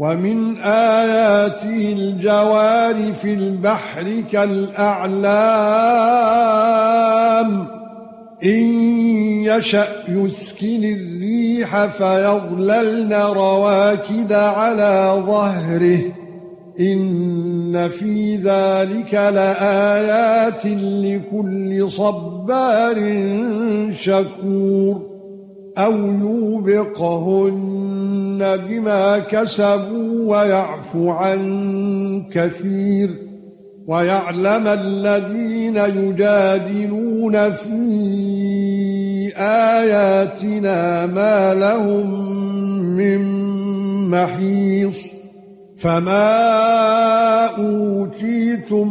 ومن آياته الجوار في البحر كالأعلام. إن يشأ يسكن الريح فيظللن رواكد على ظهره. إن في ذلك لآيات لكل صبار شكور. أو يوبقهن بما كسبوا ويعفو عن كثير ويعلم الذين يجادلون في آياتنا ما لهم من محيص فما اوتيتم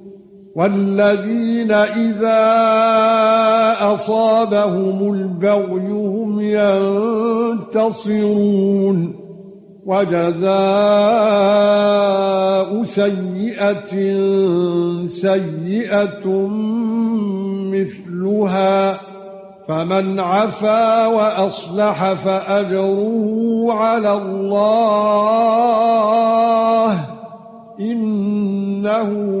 والذين إذا أصابهم البغي هم ينتصرون. وجزاء سيئة سيئة مثلها. فمن عفا وأصلح فأجره على الله إنه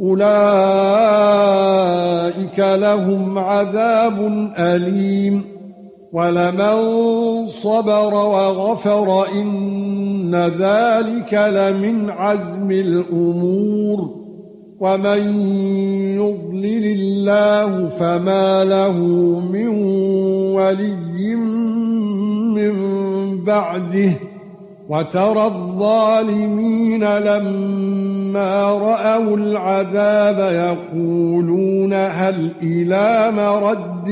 أولئك لهم عذاب أليم ولمن صبر وغفر إن ذلك لمن عزم الأمور ومن يضلل الله فما له من ولي من بعده وترى الظالمين لما رأوا العذاب يقولون هل إلى مرد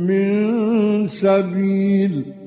من سبيل